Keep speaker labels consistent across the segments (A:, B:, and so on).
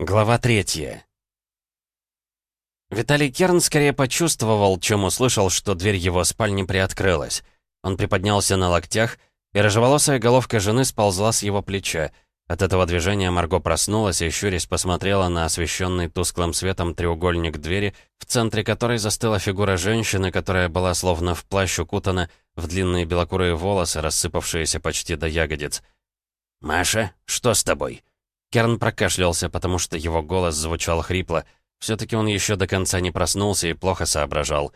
A: Глава третья. Виталий Керн скорее почувствовал, чем услышал, что дверь его спальни приоткрылась. Он приподнялся на локтях, и рыжеволосая головка жены сползла с его плеча. От этого движения Марго проснулась и, щурясь, посмотрела на освещенный тусклым светом треугольник двери, в центре которой застыла фигура женщины, которая была словно в плащ укутана в длинные белокурые волосы, рассыпавшиеся почти до ягодиц. «Маша, что с тобой?» Керн прокашлялся, потому что его голос звучал хрипло. Все-таки он еще до конца не проснулся и плохо соображал.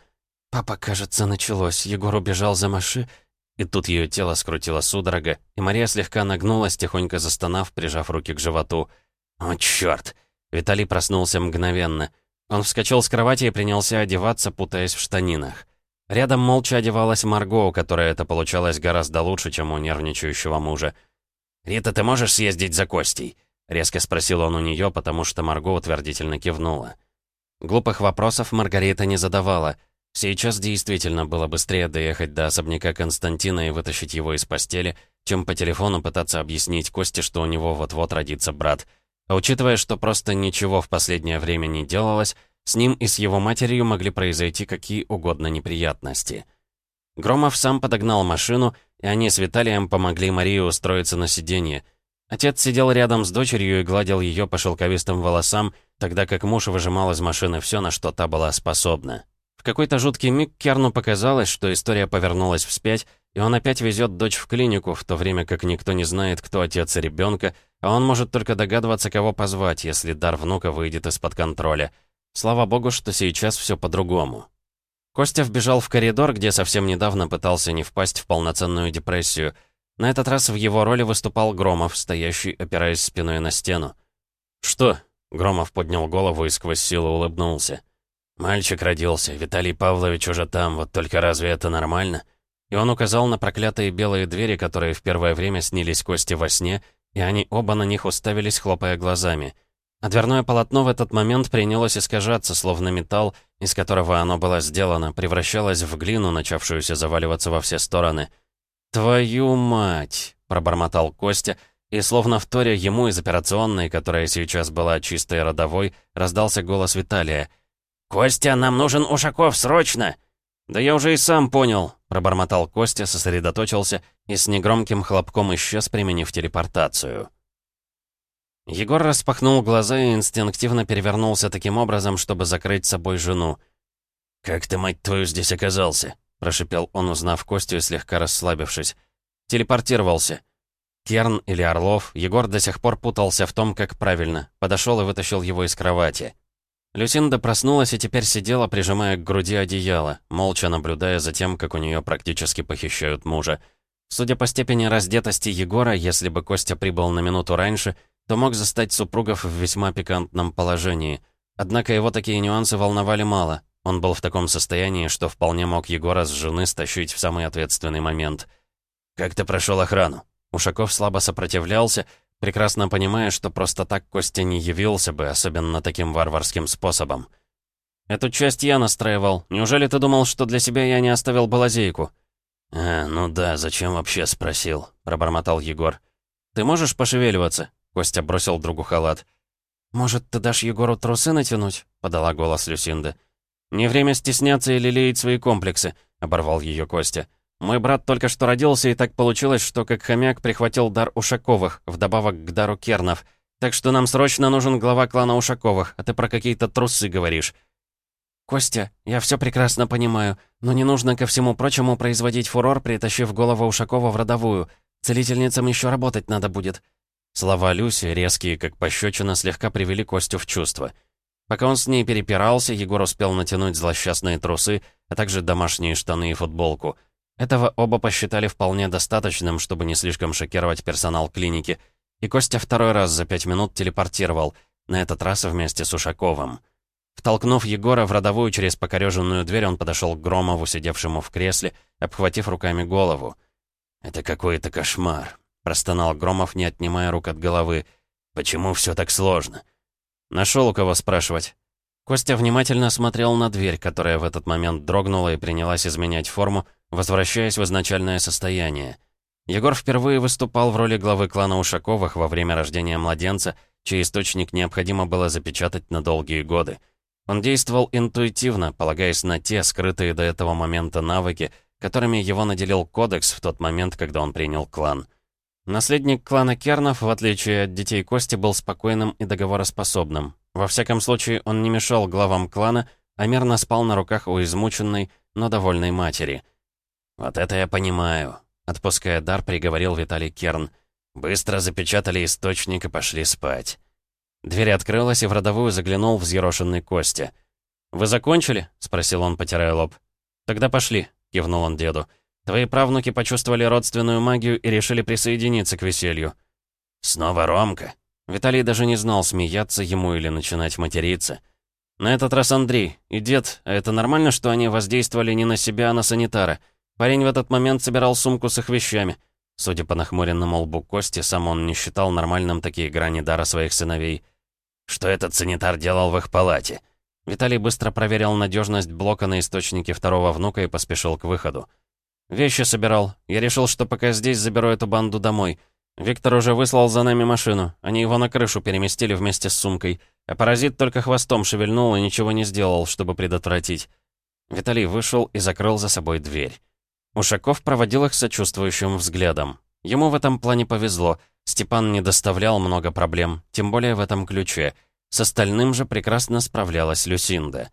A: «Папа, кажется, началось. Егор убежал за маши...» И тут ее тело скрутило судорога, и Мария слегка нагнулась, тихонько застонав, прижав руки к животу. «О, черт!» Виталий проснулся мгновенно. Он вскочил с кровати и принялся одеваться, путаясь в штанинах. Рядом молча одевалась Марго, у которой это получалось гораздо лучше, чем у нервничающего мужа. «Рита, ты можешь съездить за Костей?» Резко спросил он у нее, потому что Марго утвердительно кивнула. Глупых вопросов Маргарита не задавала. Сейчас действительно было быстрее доехать до особняка Константина и вытащить его из постели, чем по телефону пытаться объяснить Косте, что у него вот-вот родится брат. А учитывая, что просто ничего в последнее время не делалось, с ним и с его матерью могли произойти какие угодно неприятности. Громов сам подогнал машину, и они с Виталием помогли Марии устроиться на сиденье — Отец сидел рядом с дочерью и гладил ее по шелковистым волосам, тогда как муж выжимал из машины все, на что та была способна. В какой-то жуткий миг Керну показалось, что история повернулась вспять, и он опять везет дочь в клинику, в то время как никто не знает, кто отец ребенка, а он может только догадываться, кого позвать, если дар внука выйдет из-под контроля. Слава богу, что сейчас все по-другому. Костя вбежал в коридор, где совсем недавно пытался не впасть в полноценную депрессию — на этот раз в его роли выступал Громов, стоящий, опираясь спиной на стену. «Что?» — Громов поднял голову и сквозь силу улыбнулся. «Мальчик родился, Виталий Павлович уже там, вот только разве это нормально?» И он указал на проклятые белые двери, которые в первое время снились Кости во сне, и они оба на них уставились, хлопая глазами. А дверное полотно в этот момент принялось искажаться, словно металл, из которого оно было сделано, превращалось в глину, начавшуюся заваливаться во все стороны — «Твою мать!» — пробормотал Костя, и словно в торе ему из операционной, которая сейчас была чистой родовой, раздался голос Виталия. «Костя, нам нужен Ушаков, срочно!» «Да я уже и сам понял», — пробормотал Костя, сосредоточился и с негромким хлопком исчез, применив телепортацию. Егор распахнул глаза и инстинктивно перевернулся таким образом, чтобы закрыть собой жену. «Как ты, мать твою, здесь оказался?» — прошипел он, узнав Костю и слегка расслабившись. «Телепортировался». Керн или Орлов, Егор до сих пор путался в том, как правильно. Подошел и вытащил его из кровати. Люсинда проснулась и теперь сидела, прижимая к груди одеяло, молча наблюдая за тем, как у нее практически похищают мужа. Судя по степени раздетости Егора, если бы Костя прибыл на минуту раньше, то мог застать супругов в весьма пикантном положении. Однако его такие нюансы волновали мало. Он был в таком состоянии, что вполне мог Егора с жены стащить в самый ответственный момент. «Как ты прошел охрану?» Ушаков слабо сопротивлялся, прекрасно понимая, что просто так Костя не явился бы, особенно таким варварским способом. «Эту часть я настраивал. Неужели ты думал, что для себя я не оставил бы лазейку?» «А, ну да, зачем вообще спросил?» — пробормотал Егор. «Ты можешь пошевеливаться?» — Костя бросил другу халат. «Может, ты дашь Егору трусы натянуть?» — подала голос Люсинда. «Не время стесняться и лелеять свои комплексы», — оборвал ее Костя. «Мой брат только что родился, и так получилось, что как хомяк прихватил дар Ушаковых, вдобавок к дару Кернов. Так что нам срочно нужен глава клана Ушаковых, а ты про какие-то трусы говоришь». «Костя, я все прекрасно понимаю, но не нужно ко всему прочему производить фурор, притащив голову Ушакова в родовую. Целительницам еще работать надо будет». Слова Люси, резкие как пощечина, слегка привели Костю в чувство. Пока он с ней перепирался, Егор успел натянуть злосчастные трусы, а также домашние штаны и футболку. Этого оба посчитали вполне достаточным, чтобы не слишком шокировать персонал клиники. И Костя второй раз за пять минут телепортировал, на этот раз вместе с Ушаковым. Втолкнув Егора в родовую через покореженную дверь, он подошел к Громову, сидевшему в кресле, обхватив руками голову. «Это какой-то кошмар», — простонал Громов, не отнимая рук от головы. «Почему все так сложно?» Нашел у кого спрашивать. Костя внимательно смотрел на дверь, которая в этот момент дрогнула и принялась изменять форму, возвращаясь в изначальное состояние. Егор впервые выступал в роли главы клана Ушаковых во время рождения младенца, чей источник необходимо было запечатать на долгие годы. Он действовал интуитивно, полагаясь на те скрытые до этого момента навыки, которыми его наделил Кодекс в тот момент, когда он принял клан. Наследник клана Кернов, в отличие от детей Кости, был спокойным и договороспособным. Во всяком случае, он не мешал главам клана, а мирно спал на руках у измученной, но довольной матери. «Вот это я понимаю», — отпуская дар, приговорил Виталий Керн. «Быстро запечатали источник и пошли спать». Дверь открылась, и в родовую заглянул взъерошенный Костя. «Вы закончили?» — спросил он, потирая лоб. «Тогда пошли», — кивнул он деду. «Твои правнуки почувствовали родственную магию и решили присоединиться к веселью». «Снова Ромка?» Виталий даже не знал, смеяться ему или начинать материться. «На этот раз Андрей и дед, а это нормально, что они воздействовали не на себя, а на санитара? Парень в этот момент собирал сумку с их вещами». Судя по нахмуренному лбу Кости, сам он не считал нормальным такие грани дара своих сыновей. «Что этот санитар делал в их палате?» Виталий быстро проверил надежность блока на источнике второго внука и поспешил к выходу. «Вещи собирал. Я решил, что пока здесь заберу эту банду домой. Виктор уже выслал за нами машину. Они его на крышу переместили вместе с сумкой. А паразит только хвостом шевельнул и ничего не сделал, чтобы предотвратить». Виталий вышел и закрыл за собой дверь. Ушаков проводил их сочувствующим взглядом. Ему в этом плане повезло. Степан не доставлял много проблем, тем более в этом ключе — с остальным же прекрасно справлялась Люсинда.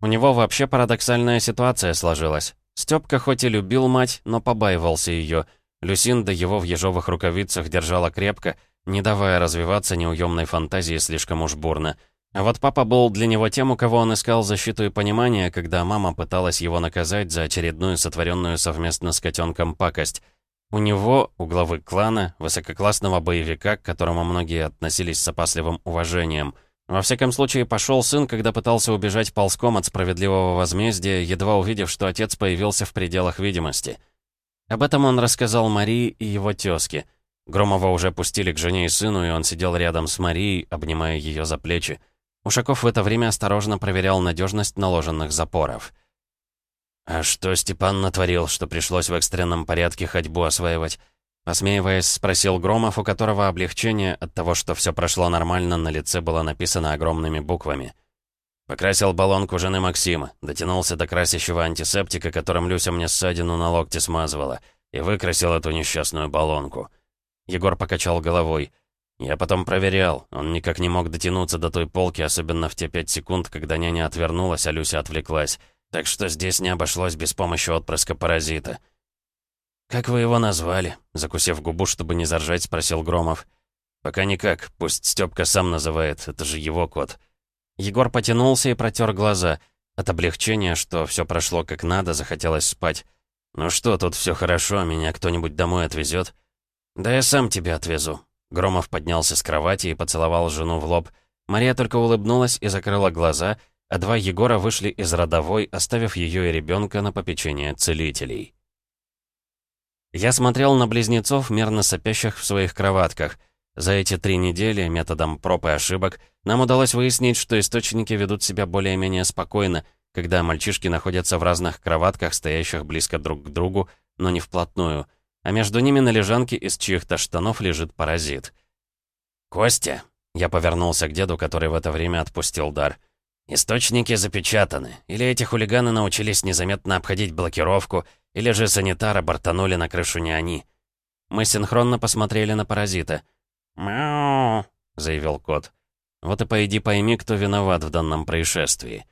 A: У него вообще парадоксальная ситуация сложилась. Стёпка хоть и любил мать, но побаивался её. Люсинда его в ежовых рукавицах держала крепко, не давая развиваться неуемной фантазии слишком уж бурно. А вот папа был для него тем, у кого он искал защиту и понимание, когда мама пыталась его наказать за очередную сотворенную совместно с котенком пакость. У него, у главы клана, высококлассного боевика, к которому многие относились с опасливым уважением. Во всяком случае, пошел сын, когда пытался убежать ползком от справедливого возмездия, едва увидев, что отец появился в пределах видимости. Об этом он рассказал Марии и его тезке. Громова уже пустили к жене и сыну, и он сидел рядом с Марией, обнимая ее за плечи. Ушаков в это время осторожно проверял надежность наложенных запоров. «А что Степан натворил, что пришлось в экстренном порядке ходьбу осваивать?» Посмеиваясь, спросил Громов, у которого облегчение от того, что все прошло нормально, на лице было написано огромными буквами. Покрасил баллонку жены Максима, дотянулся до красящего антисептика, которым Люся мне ссадину на локте смазывала, и выкрасил эту несчастную баллонку. Егор покачал головой. Я потом проверял, он никак не мог дотянуться до той полки, особенно в те пять секунд, когда няня отвернулась, а Люся отвлеклась. Так что здесь не обошлось без помощи отпрыска паразита. «Как вы его назвали?» Закусив губу, чтобы не заржать, спросил Громов. «Пока никак. Пусть Стёпка сам называет. Это же его кот». Егор потянулся и протер глаза. От облегчения, что все прошло как надо, захотелось спать. «Ну что, тут все хорошо, меня кто-нибудь домой отвезет?» «Да я сам тебя отвезу». Громов поднялся с кровати и поцеловал жену в лоб. Мария только улыбнулась и закрыла глаза — а два Егора вышли из родовой, оставив ее и ребенка на попечение целителей. Я смотрел на близнецов, мерно сопящих в своих кроватках. За эти три недели, методом проб и ошибок, нам удалось выяснить, что источники ведут себя более-менее спокойно, когда мальчишки находятся в разных кроватках, стоящих близко друг к другу, но не вплотную, а между ними на лежанке из чьих-то штанов лежит паразит. «Костя!» — я повернулся к деду, который в это время отпустил дар — Источники запечатаны. Или эти хулиганы научились незаметно обходить блокировку, или же санитары бортанули на крышу не они. Мы синхронно посмотрели на паразита. «Мяу», — заявил кот. Вот и пойди пойми, кто виноват в данном происшествии.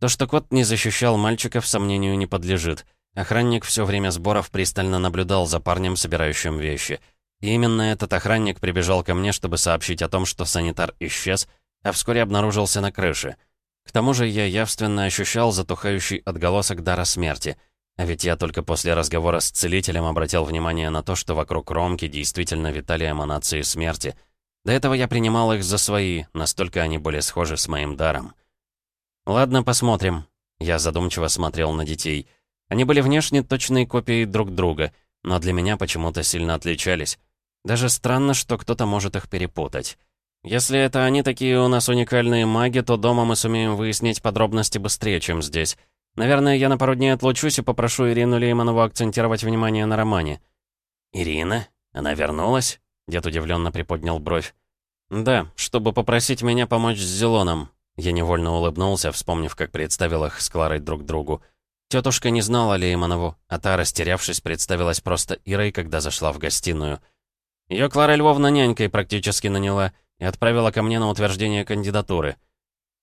A: То, что кот не защищал мальчиков, сомнению не подлежит. Охранник все время сборов пристально наблюдал за парнем, собирающим вещи. И именно этот охранник прибежал ко мне, чтобы сообщить о том, что санитар исчез, а вскоре обнаружился на крыше. К тому же я явственно ощущал затухающий отголосок дара смерти. А ведь я только после разговора с целителем обратил внимание на то, что вокруг Ромки действительно витали эманации смерти. До этого я принимал их за свои, настолько они были схожи с моим даром. «Ладно, посмотрим». Я задумчиво смотрел на детей. Они были внешне точной копией друг друга, но для меня почему-то сильно отличались. Даже странно, что кто-то может их перепутать. Если это они такие у нас уникальные маги, то дома мы сумеем выяснить подробности быстрее, чем здесь. Наверное, я на пару дней отлучусь и попрошу Ирину Лейманову акцентировать внимание на романе». «Ирина? Она вернулась?» Дед удивленно приподнял бровь. «Да, чтобы попросить меня помочь с Зелоном». Я невольно улыбнулся, вспомнив, как представил их с Кларой друг другу. Тетушка не знала Лейманову, а та, растерявшись, представилась просто Ирой, когда зашла в гостиную. Ее Клара Львовна нянькой практически наняла и отправила ко мне на утверждение кандидатуры.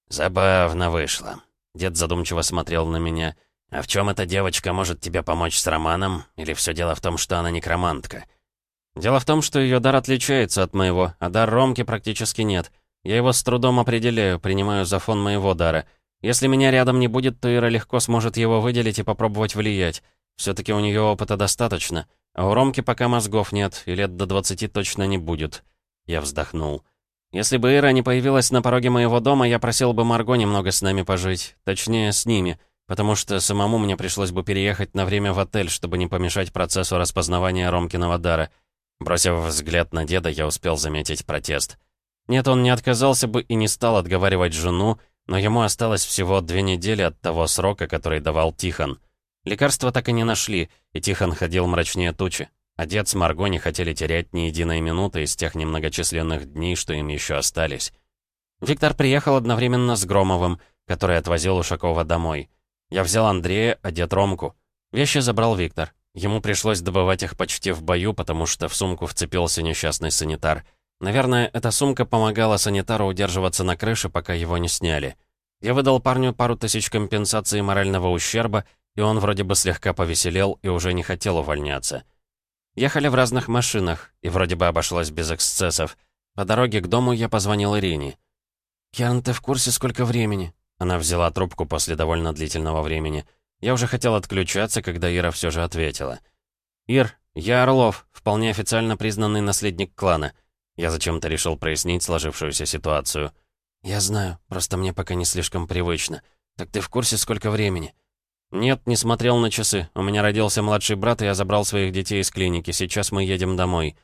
A: «Забавно вышло». Дед задумчиво смотрел на меня. «А в чем эта девочка может тебе помочь с романом? Или все дело в том, что она некромантка?» «Дело в том, что ее дар отличается от моего, а дар Ромки практически нет. Я его с трудом определяю, принимаю за фон моего дара. Если меня рядом не будет, то Ира легко сможет его выделить и попробовать влиять. Все-таки у нее опыта достаточно. А у Ромки пока мозгов нет, и лет до 20 точно не будет». Я вздохнул. «Если бы Ира не появилась на пороге моего дома, я просил бы Марго немного с нами пожить. Точнее, с ними» потому что самому мне пришлось бы переехать на время в отель, чтобы не помешать процессу распознавания Ромкиного дара. Бросив взгляд на деда, я успел заметить протест. Нет, он не отказался бы и не стал отговаривать жену, но ему осталось всего две недели от того срока, который давал Тихон. Лекарства так и не нашли, и Тихон ходил мрачнее тучи. А дед с Марго не хотели терять ни единой минуты из тех немногочисленных дней, что им еще остались. Виктор приехал одновременно с Громовым, который отвозил Ушакова домой. Я взял Андрея, а дед Ромку. Вещи забрал Виктор. Ему пришлось добывать их почти в бою, потому что в сумку вцепился несчастный санитар. Наверное, эта сумка помогала санитару удерживаться на крыше, пока его не сняли. Я выдал парню пару тысяч компенсации морального ущерба, и он вроде бы слегка повеселел и уже не хотел увольняться. Ехали в разных машинах, и вроде бы обошлось без эксцессов. По дороге к дому я позвонил Ирине. «Киан, ты в курсе, сколько времени?» Она взяла трубку после довольно длительного времени. Я уже хотел отключаться, когда Ира все же ответила. «Ир, я Орлов, вполне официально признанный наследник клана». Я зачем-то решил прояснить сложившуюся ситуацию. «Я знаю, просто мне пока не слишком привычно. Так ты в курсе, сколько времени?» «Нет, не смотрел на часы. У меня родился младший брат, и я забрал своих детей из клиники. Сейчас мы едем домой».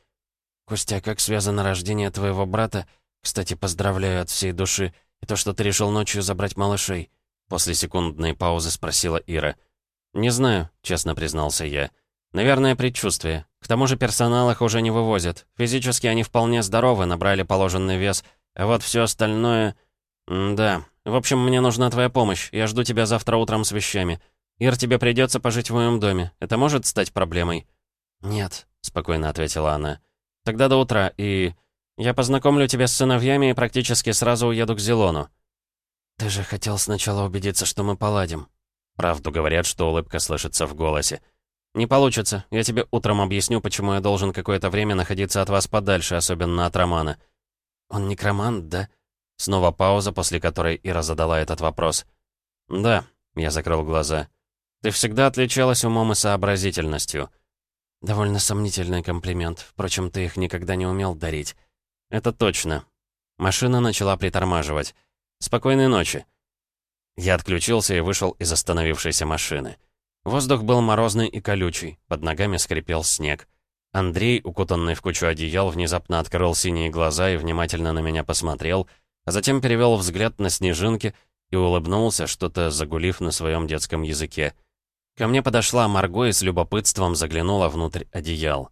A: «Костя, как связано рождение твоего брата? Кстати, поздравляю от всей души. И то, что ты решил ночью забрать малышей?» После секундной паузы спросила Ира. «Не знаю», — честно признался я. «Наверное, предчувствие. К тому же персонал их уже не вывозят. Физически они вполне здоровы, набрали положенный вес. А вот все остальное... М да. В общем, мне нужна твоя помощь. Я жду тебя завтра утром с вещами. Ир, тебе придется пожить в моем доме. Это может стать проблемой?» «Нет», — спокойно ответила она. «Тогда до утра, и...» Я познакомлю тебя с сыновьями и практически сразу уеду к Зелону». «Ты же хотел сначала убедиться, что мы поладим». Правду говорят, что улыбка слышится в голосе. «Не получится. Я тебе утром объясню, почему я должен какое-то время находиться от вас подальше, особенно от Романа». «Он некромант, да?» Снова пауза, после которой Ира задала этот вопрос. «Да», — я закрыл глаза. «Ты всегда отличалась умом и сообразительностью». «Довольно сомнительный комплимент. Впрочем, ты их никогда не умел дарить». «Это точно». Машина начала притормаживать. «Спокойной ночи». Я отключился и вышел из остановившейся машины. Воздух был морозный и колючий, под ногами скрипел снег. Андрей, укутанный в кучу одеял, внезапно открыл синие глаза и внимательно на меня посмотрел, а затем перевел взгляд на снежинки и улыбнулся, что-то загулив на своем детском языке. Ко мне подошла Марго и с любопытством заглянула внутрь одеял.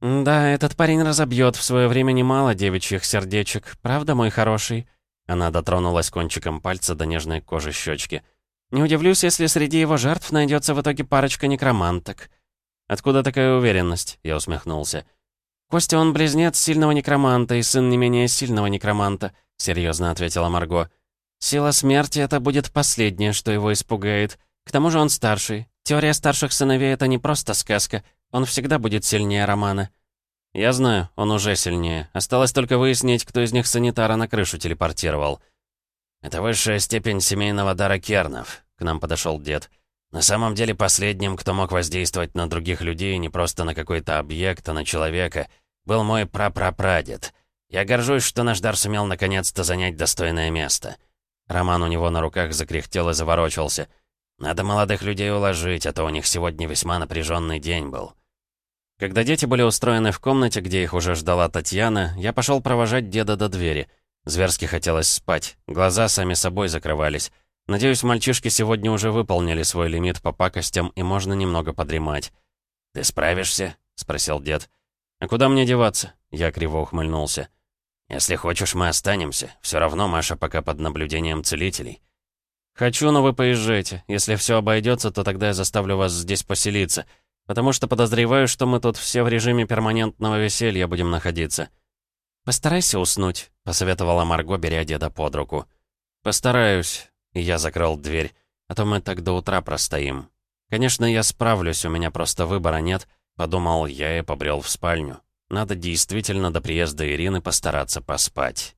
A: «Да, этот парень разобьет в свое время немало девичьих сердечек, правда, мой хороший?» Она дотронулась кончиком пальца до нежной кожи щечки. «Не удивлюсь, если среди его жертв найдется в итоге парочка некроманток». «Откуда такая уверенность?» — я усмехнулся. «Костя, он близнец сильного некроманта и сын не менее сильного некроманта», — серьезно ответила Марго. «Сила смерти — это будет последнее, что его испугает. К тому же он старший. Теория старших сыновей — это не просто сказка. Он всегда будет сильнее Романа». «Я знаю, он уже сильнее. Осталось только выяснить, кто из них санитара на крышу телепортировал». «Это высшая степень семейного дара Кернов», — к нам подошел дед. «На самом деле последним, кто мог воздействовать на других людей, не просто на какой-то объект, а на человека, был мой прапрапрадед. Я горжусь, что наш дар сумел наконец-то занять достойное место». Роман у него на руках закряхтел и заворочился. «Надо молодых людей уложить, а то у них сегодня весьма напряженный день был». Когда дети были устроены в комнате, где их уже ждала Татьяна, я пошел провожать деда до двери. Зверски хотелось спать, глаза сами собой закрывались. Надеюсь, мальчишки сегодня уже выполнили свой лимит по пакостям, и можно немного подремать. «Ты справишься?» — спросил дед. «А куда мне деваться?» — я криво ухмыльнулся. «Если хочешь, мы останемся. Все равно Маша пока под наблюдением целителей».
B: «Хочу, но вы поезжайте. Если все обойдется, то тогда я заставлю вас здесь поселиться. Потому что подозреваю, что мы тут все в режиме перманентного веселья будем находиться».
A: «Постарайся уснуть», — посоветовала Марго, беря деда под руку.
B: «Постараюсь».
A: И я закрыл дверь. А то мы так до утра простоим. Конечно, я справлюсь, у меня просто выбора нет, подумал я и побрел в спальню. Надо действительно до приезда Ирины постараться поспать.